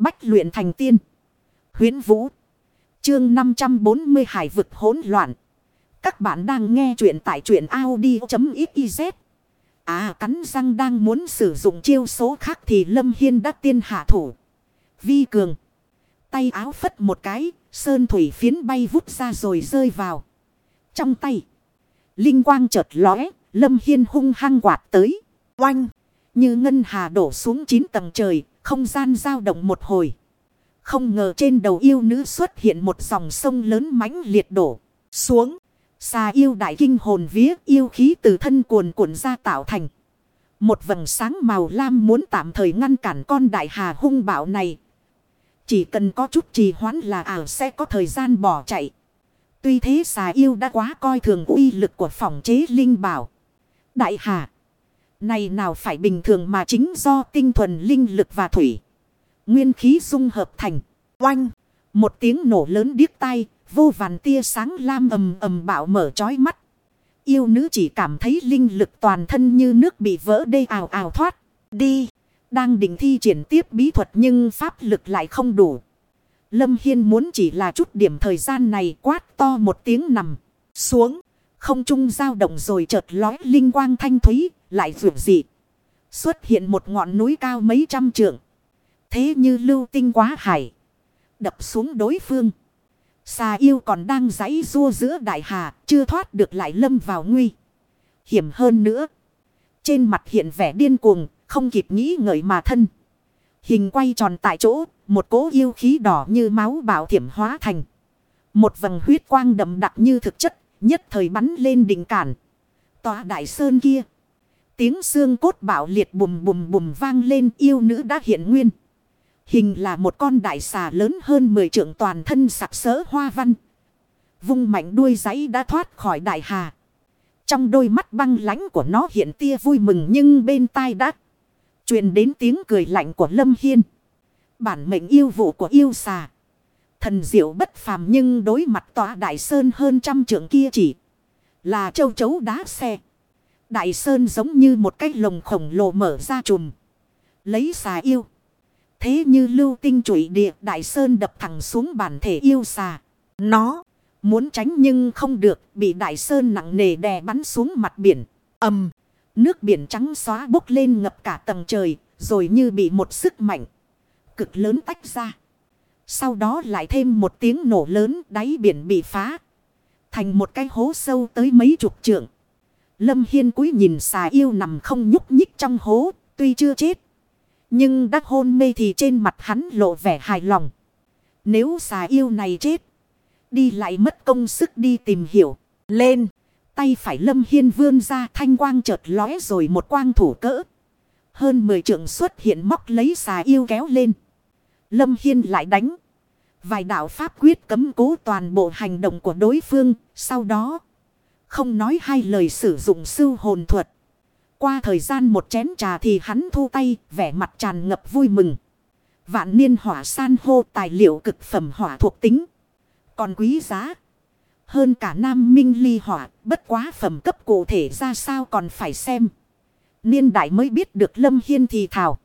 Bách luyện thành tiên. Huyến Vũ. Chương 540 Hải vực hỗn loạn. Các bạn đang nghe truyện tại truyện Audi.xyz. À cắn răng đang muốn sử dụng chiêu số khác thì Lâm Hiên đã tiên hạ thủ. Vi cường. Tay áo phất một cái, sơn thủy phiến bay vút ra rồi rơi vào. Trong tay. Linh quang chợt lóe, Lâm Hiên hung hăng quạt tới. Oanh! Như ngân hà đổ xuống chín tầng trời, không gian dao động một hồi. Không ngờ trên đầu yêu nữ xuất hiện một dòng sông lớn mãnh liệt đổ xuống. Xà yêu đại kinh hồn vía yêu khí từ thân cuồn cuộn ra tạo thành. Một vầng sáng màu lam muốn tạm thời ngăn cản con đại hà hung bạo này. Chỉ cần có chút trì hoãn là ảo sẽ có thời gian bỏ chạy. Tuy thế xà yêu đã quá coi thường uy lực của phòng chế linh bảo. Đại hà. Này nào phải bình thường mà chính do tinh thuần linh lực và thủy. Nguyên khí dung hợp thành. Oanh. Một tiếng nổ lớn điếc tai. Vô vàn tia sáng lam ầm ầm bạo mở trói mắt. Yêu nữ chỉ cảm thấy linh lực toàn thân như nước bị vỡ đê ào ào thoát. Đi. Đang định thi triển tiếp bí thuật nhưng pháp lực lại không đủ. Lâm Hiên muốn chỉ là chút điểm thời gian này quát to một tiếng nằm. Xuống. Không trung dao động rồi chợt lói linh quang thanh thúy. Lại vượt dị. Xuất hiện một ngọn núi cao mấy trăm trượng. Thế như lưu tinh quá hải. Đập xuống đối phương. Xà yêu còn đang giãy rua giữa đại hà. Chưa thoát được lại lâm vào nguy. Hiểm hơn nữa. Trên mặt hiện vẻ điên cuồng. Không kịp nghĩ ngợi mà thân. Hình quay tròn tại chỗ. Một cố yêu khí đỏ như máu bảo thiểm hóa thành. Một vầng huyết quang đậm đặc như thực chất. Nhất thời bắn lên đỉnh cản. Tòa đại sơn kia. Tiếng xương cốt bạo liệt bùm bùm bùm vang lên yêu nữ đã hiện nguyên. Hình là một con đại xà lớn hơn 10 trượng toàn thân sặc sỡ hoa văn. Vung mạnh đuôi giấy đã thoát khỏi đại hà. Trong đôi mắt băng lánh của nó hiện tia vui mừng nhưng bên tai đã truyền đến tiếng cười lạnh của Lâm Hiên. Bản mệnh yêu vụ của yêu xà. Thần diệu bất phàm nhưng đối mặt tòa đại sơn hơn trăm trưởng kia chỉ là châu chấu đá xe. Đại sơn giống như một cái lồng khổng lồ mở ra chùm. Lấy xà yêu. Thế như lưu tinh trụy địa, đại sơn đập thẳng xuống bản thể yêu xà. Nó muốn tránh nhưng không được, bị đại sơn nặng nề đè bắn xuống mặt biển. ầm Nước biển trắng xóa bốc lên ngập cả tầng trời, rồi như bị một sức mạnh cực lớn tách ra. Sau đó lại thêm một tiếng nổ lớn đáy biển bị phá. Thành một cái hố sâu tới mấy chục trượng. Lâm Hiên cúi nhìn xà yêu nằm không nhúc nhích trong hố, tuy chưa chết. Nhưng đắc hôn mê thì trên mặt hắn lộ vẻ hài lòng. Nếu xà yêu này chết, đi lại mất công sức đi tìm hiểu. Lên, tay phải Lâm Hiên vươn ra thanh quang chợt lóe rồi một quang thủ cỡ. Hơn 10 trượng xuất hiện móc lấy xà yêu kéo lên. Lâm Hiên lại đánh. Vài đạo pháp quyết cấm cố toàn bộ hành động của đối phương, sau đó... Không nói hai lời sử dụng sư hồn thuật. Qua thời gian một chén trà thì hắn thu tay, vẻ mặt tràn ngập vui mừng. Vạn niên hỏa san hô tài liệu cực phẩm hỏa thuộc tính. Còn quý giá. Hơn cả nam minh ly hỏa, bất quá phẩm cấp cụ thể ra sao còn phải xem. Niên đại mới biết được lâm hiên thì thảo.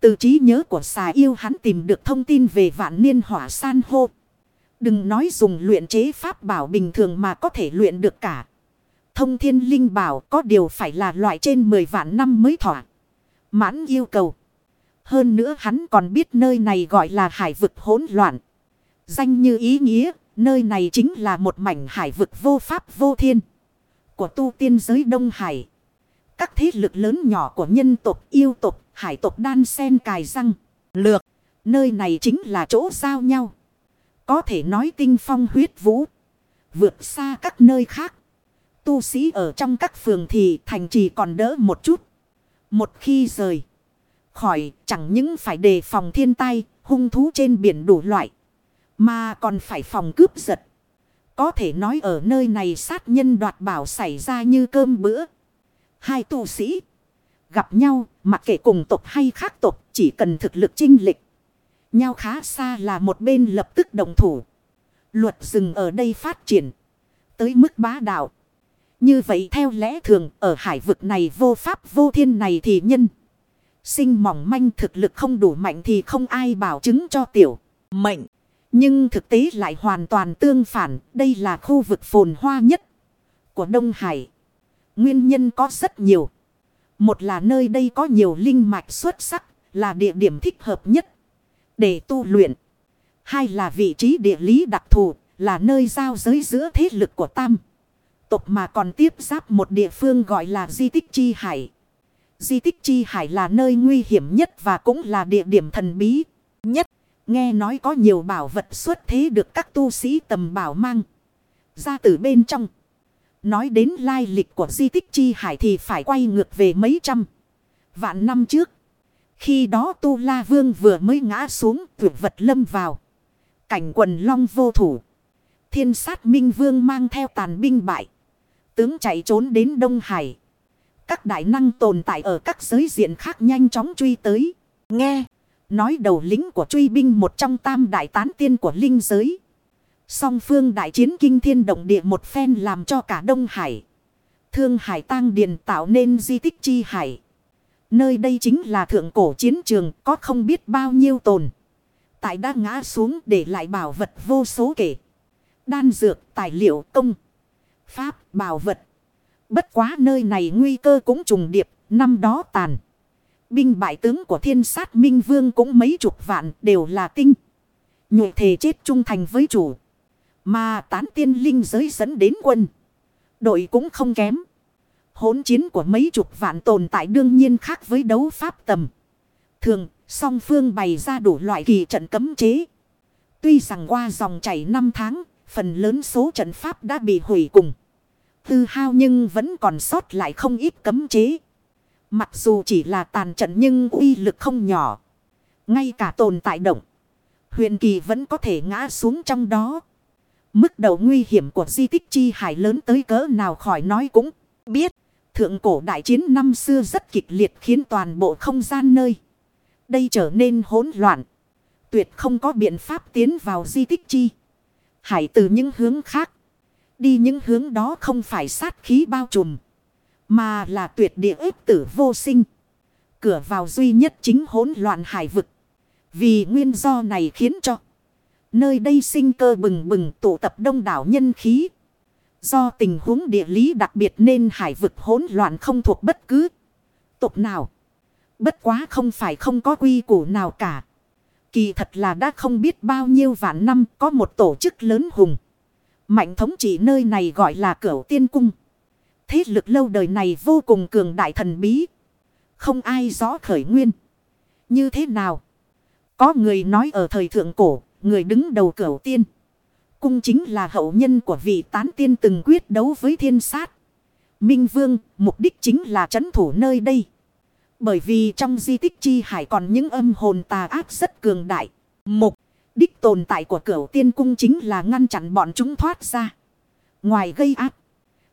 Từ trí nhớ của xà yêu hắn tìm được thông tin về vạn niên hỏa san hô. Đừng nói dùng luyện chế pháp bảo bình thường mà có thể luyện được cả. Thông thiên linh bảo có điều phải là loại trên 10 vạn năm mới thỏa. Mãn yêu cầu. Hơn nữa hắn còn biết nơi này gọi là hải vực hỗn loạn. Danh như ý nghĩa, nơi này chính là một mảnh hải vực vô pháp vô thiên. Của tu tiên giới Đông Hải. Các thế lực lớn nhỏ của nhân tộc yêu tộc, hải tộc đan sen cài răng, lược. Nơi này chính là chỗ giao nhau. Có thể nói tinh phong huyết vũ. Vượt xa các nơi khác. Tu sĩ ở trong các phường thì thành trì còn đỡ một chút. Một khi rời. Khỏi chẳng những phải đề phòng thiên tai, hung thú trên biển đủ loại. Mà còn phải phòng cướp giật. Có thể nói ở nơi này sát nhân đoạt bảo xảy ra như cơm bữa. Hai tu sĩ gặp nhau, mặc kệ cùng tộc hay khác tộc, chỉ cần thực lực chinh lịch. Nhau khá xa là một bên lập tức đồng thủ. Luật rừng ở đây phát triển. Tới mức bá đạo. Như vậy theo lẽ thường ở hải vực này vô pháp vô thiên này thì nhân. sinh mỏng manh thực lực không đủ mạnh thì không ai bảo chứng cho tiểu mệnh. Nhưng thực tế lại hoàn toàn tương phản. Đây là khu vực phồn hoa nhất của Đông Hải. Nguyên nhân có rất nhiều. Một là nơi đây có nhiều linh mạch xuất sắc, là địa điểm thích hợp nhất để tu luyện. Hai là vị trí địa lý đặc thù, là nơi giao giới giữa thế lực của Tam. tộc mà còn tiếp giáp một địa phương gọi là Di tích Chi Hải. Di tích Chi Hải là nơi nguy hiểm nhất và cũng là địa điểm thần bí nhất. Nghe nói có nhiều bảo vật xuất thế được các tu sĩ tầm bảo mang ra từ bên trong. Nói đến lai lịch của di tích Chi Hải thì phải quay ngược về mấy trăm vạn năm trước. Khi đó Tu La Vương vừa mới ngã xuống tuyệt vật lâm vào. Cảnh quần long vô thủ. Thiên sát Minh Vương mang theo tàn binh bại. Tướng chạy trốn đến Đông Hải. Các đại năng tồn tại ở các giới diện khác nhanh chóng truy tới. Nghe. Nói đầu lính của truy binh một trong tam đại tán tiên của linh giới. Song phương đại chiến kinh thiên động địa một phen làm cho cả Đông Hải. Thương Hải tăng điền tạo nên di tích chi hải. Nơi đây chính là thượng cổ chiến trường có không biết bao nhiêu tồn. Tại đã ngã xuống để lại bảo vật vô số kể. Đan dược, tài liệu, công, pháp, bảo vật. Bất quá nơi này nguy cơ cũng trùng điệp, năm đó tàn. Binh bại tướng của thiên sát minh vương cũng mấy chục vạn đều là tinh. Nhụy thể chết trung thành với chủ. Mà tán tiên linh giới dẫn đến quân. Đội cũng không kém. Hốn chiến của mấy chục vạn tồn tại đương nhiên khác với đấu pháp tầm. Thường, song phương bày ra đủ loại kỳ trận cấm chế. Tuy rằng qua dòng chảy năm tháng, phần lớn số trận pháp đã bị hủy cùng. Tư hao nhưng vẫn còn sót lại không ít cấm chế. Mặc dù chỉ là tàn trận nhưng uy lực không nhỏ. Ngay cả tồn tại động. Huyền kỳ vẫn có thể ngã xuống trong đó. Mức độ nguy hiểm của di tích chi hải lớn tới cỡ nào khỏi nói cũng biết. Thượng cổ đại chiến năm xưa rất kịch liệt khiến toàn bộ không gian nơi. Đây trở nên hỗn loạn. Tuyệt không có biện pháp tiến vào di tích chi. Hải từ những hướng khác. Đi những hướng đó không phải sát khí bao trùm. Mà là tuyệt địa ếp tử vô sinh. Cửa vào duy nhất chính hỗn loạn hải vực. Vì nguyên do này khiến cho. Nơi đây sinh cơ bừng bừng tụ tập đông đảo nhân khí. Do tình huống địa lý đặc biệt nên hải vực hỗn loạn không thuộc bất cứ tộc nào. Bất quá không phải không có quy củ nào cả. Kỳ thật là đã không biết bao nhiêu vạn năm có một tổ chức lớn hùng. Mạnh thống trị nơi này gọi là cửu tiên cung. Thế lực lâu đời này vô cùng cường đại thần bí. Không ai rõ khởi nguyên. Như thế nào? Có người nói ở thời thượng cổ, người đứng đầu cửu tiên. Cung chính là hậu nhân của vị tán tiên từng quyết đấu với thiên sát. Minh Vương, mục đích chính là chấn thủ nơi đây. Bởi vì trong di tích chi hải còn những âm hồn tà ác rất cường đại. Mục đích tồn tại của cửu tiên cung chính là ngăn chặn bọn chúng thoát ra. Ngoài gây ác.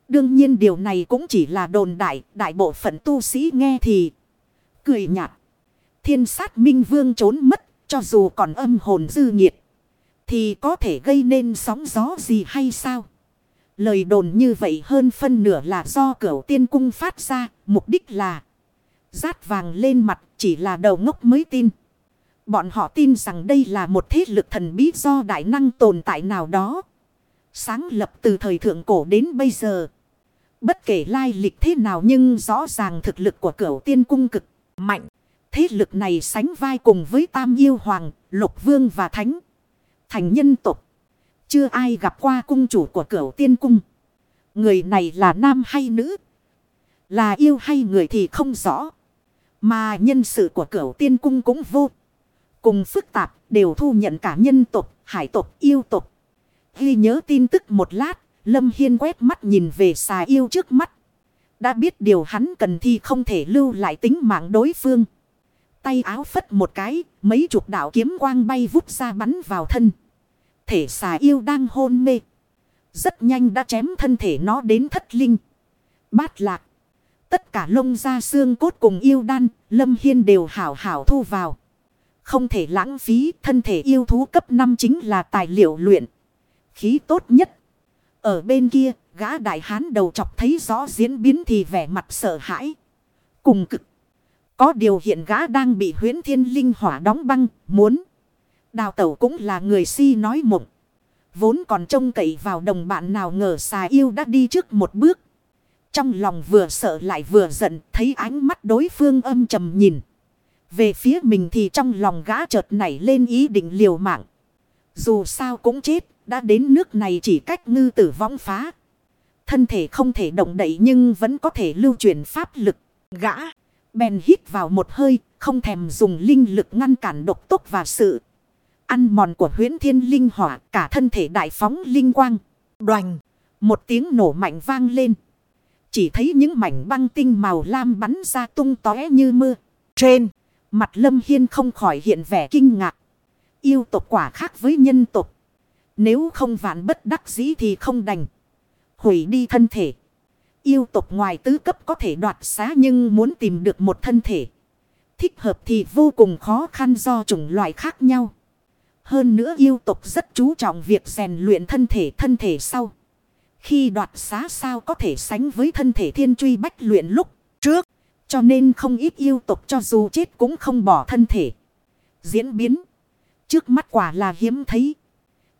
Đương nhiên điều này cũng chỉ là đồn đại. Đại bộ phận tu sĩ nghe thì cười nhạt. Thiên sát minh vương trốn mất. Cho dù còn âm hồn dư nhiệt. Thì có thể gây nên sóng gió gì hay sao? Lời đồn như vậy hơn phân nửa là do cửu tiên cung phát ra. Mục đích là rát vàng lên mặt, chỉ là đầu ngốc mới tin. Bọn họ tin rằng đây là một thế lực thần bí do đại năng tồn tại nào đó. Sáng lập từ thời thượng cổ đến bây giờ. Bất kể lai lịch thế nào nhưng rõ ràng thực lực của cửu tiên cung cực mạnh. Thế lực này sánh vai cùng với Tam Yêu Hoàng, Lục Vương và Thánh. Thành nhân tục. Chưa ai gặp qua cung chủ của cửu tiên cung. Người này là nam hay nữ? Là yêu hay người thì không rõ. Mà nhân sự của cửu tiên cung cũng vô. Cùng phức tạp đều thu nhận cả nhân tục, hải tục, yêu tục. Ghi nhớ tin tức một lát, Lâm Hiên quét mắt nhìn về xà yêu trước mắt. Đã biết điều hắn cần thì không thể lưu lại tính mạng đối phương. Tay áo phất một cái, mấy chục đạo kiếm quang bay vút ra bắn vào thân. Thể xà yêu đang hôn mê. Rất nhanh đã chém thân thể nó đến thất linh. Bát lạc. Tất cả lông da xương cốt cùng yêu đan, Lâm Hiên đều hảo hảo thu vào. Không thể lãng phí, thân thể yêu thú cấp 5 chính là tài liệu luyện. Khí tốt nhất. Ở bên kia, gã đại hán đầu chọc thấy rõ diễn biến thì vẻ mặt sợ hãi. Cùng cực. Có điều hiện gã đang bị huyến thiên linh hỏa đóng băng, muốn. Đào tẩu cũng là người si nói mộng. Vốn còn trông cậy vào đồng bạn nào ngờ xà yêu đã đi trước một bước. Trong lòng vừa sợ lại vừa giận, thấy ánh mắt đối phương âm trầm nhìn. Về phía mình thì trong lòng gã chợt nảy lên ý định liều mạng. Dù sao cũng chết, đã đến nước này chỉ cách ngư tử vong phá. Thân thể không thể động đậy nhưng vẫn có thể lưu truyền pháp lực. Gã, bèn hít vào một hơi, không thèm dùng linh lực ngăn cản độc tốc và sự ăn mòn của huyến thiên linh hỏa, cả thân thể đại phóng linh quang. Đoành, một tiếng nổ mạnh vang lên. Chỉ thấy những mảnh băng tinh màu lam bắn ra tung tóe như mưa. Trên, mặt lâm hiên không khỏi hiện vẻ kinh ngạc. Yêu tộc quả khác với nhân tộc. Nếu không vạn bất đắc dĩ thì không đành. Hủy đi thân thể. Yêu tộc ngoài tứ cấp có thể đoạt xá nhưng muốn tìm được một thân thể. Thích hợp thì vô cùng khó khăn do chủng loại khác nhau. Hơn nữa yêu tộc rất chú trọng việc rèn luyện thân thể thân thể sau. Khi đoạt xá sao có thể sánh với thân thể thiên truy bách luyện lúc trước. Cho nên không ít yêu tộc cho dù chết cũng không bỏ thân thể. Diễn biến. Trước mắt quả là hiếm thấy.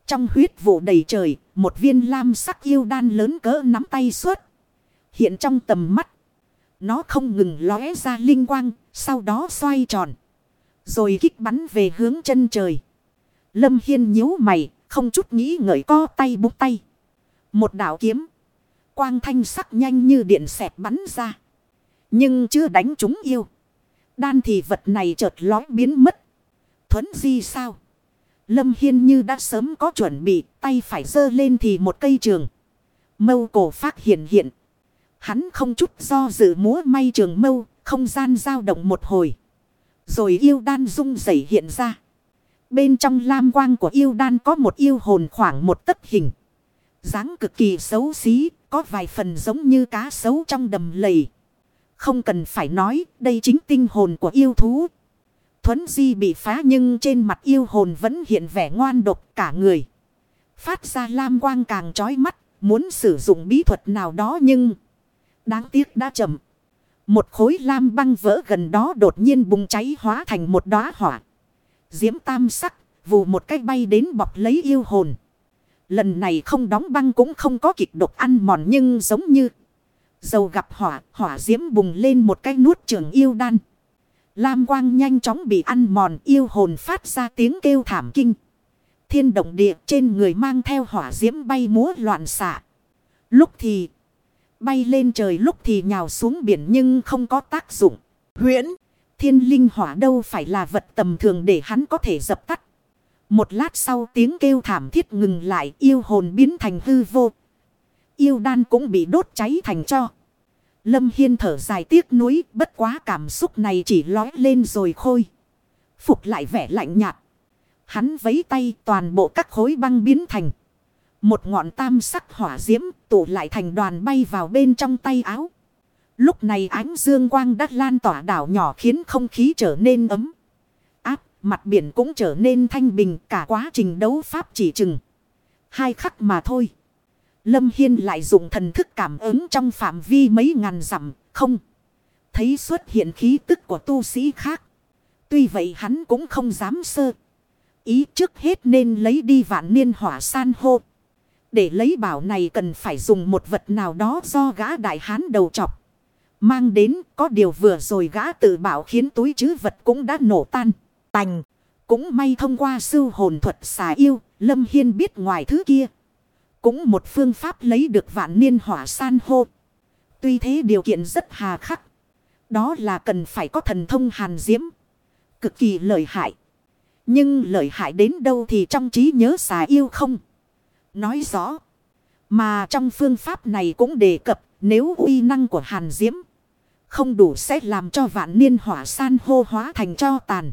Trong huyết vụ đầy trời, một viên lam sắc yêu đan lớn cỡ nắm tay suốt. Hiện trong tầm mắt. Nó không ngừng lóe ra linh quang, sau đó xoay tròn. Rồi kích bắn về hướng chân trời. Lâm Hiên nhíu mày, không chút nghĩ ngợi co tay bút tay. Một đạo kiếm. Quang thanh sắc nhanh như điện xẹt bắn ra. Nhưng chưa đánh chúng yêu. Đan thì vật này chợt lói biến mất. Thuấn di sao? Lâm Hiên như đã sớm có chuẩn bị, tay phải dơ lên thì một cây trường. Mâu cổ phát hiện hiện. Hắn không chút do dự múa may trường mâu, không gian dao động một hồi. Rồi yêu đan rung rẩy hiện ra. Bên trong lam quang của yêu đan có một yêu hồn khoảng một tấc hình. dáng cực kỳ xấu xí, có vài phần giống như cá sấu trong đầm lầy. Không cần phải nói, đây chính tinh hồn của yêu thú. Thuấn di bị phá nhưng trên mặt yêu hồn vẫn hiện vẻ ngoan độc cả người. Phát ra lam quang càng trói mắt, muốn sử dụng bí thuật nào đó nhưng... Đáng tiếc đã chậm. Một khối lam băng vỡ gần đó đột nhiên bùng cháy hóa thành một đóa hỏa. Diễm tam sắc, vù một cách bay đến bọc lấy yêu hồn. Lần này không đóng băng cũng không có kịch độc ăn mòn nhưng giống như dầu gặp hỏa, hỏa diễm bùng lên một cái nuốt trường yêu đan. Lam quang nhanh chóng bị ăn mòn yêu hồn phát ra tiếng kêu thảm kinh. Thiên động địa trên người mang theo hỏa diễm bay múa loạn xạ. Lúc thì bay lên trời lúc thì nhào xuống biển nhưng không có tác dụng. Huyễn! Thiên linh hỏa đâu phải là vật tầm thường để hắn có thể dập tắt. Một lát sau tiếng kêu thảm thiết ngừng lại yêu hồn biến thành hư vô. Yêu đan cũng bị đốt cháy thành cho. Lâm Hiên thở dài tiếc nuối bất quá cảm xúc này chỉ lói lên rồi khôi. Phục lại vẻ lạnh nhạt. Hắn vấy tay toàn bộ các khối băng biến thành. Một ngọn tam sắc hỏa diễm tụ lại thành đoàn bay vào bên trong tay áo. Lúc này ánh dương quang đắt lan tỏa đảo nhỏ khiến không khí trở nên ấm. Áp, mặt biển cũng trở nên thanh bình cả quá trình đấu pháp chỉ chừng. Hai khắc mà thôi. Lâm Hiên lại dùng thần thức cảm ứng trong phạm vi mấy ngàn dặm, không. Thấy xuất hiện khí tức của tu sĩ khác. Tuy vậy hắn cũng không dám sơ. Ý trước hết nên lấy đi vạn niên hỏa san hô. Để lấy bảo này cần phải dùng một vật nào đó do gã đại hán đầu chọc. Mang đến, có điều vừa rồi gã tự bảo khiến túi chứ vật cũng đã nổ tan. Tành. Cũng may thông qua sư hồn thuật xà yêu. Lâm Hiên biết ngoài thứ kia. Cũng một phương pháp lấy được vạn niên hỏa san hô. Tuy thế điều kiện rất hà khắc. Đó là cần phải có thần thông hàn diễm. Cực kỳ lợi hại. Nhưng lợi hại đến đâu thì trong trí nhớ xà yêu không. Nói rõ. Mà trong phương pháp này cũng đề cập, nếu uy năng của hàn diễm không đủ sẽ làm cho vạn niên hỏa san hô hóa thành cho tàn.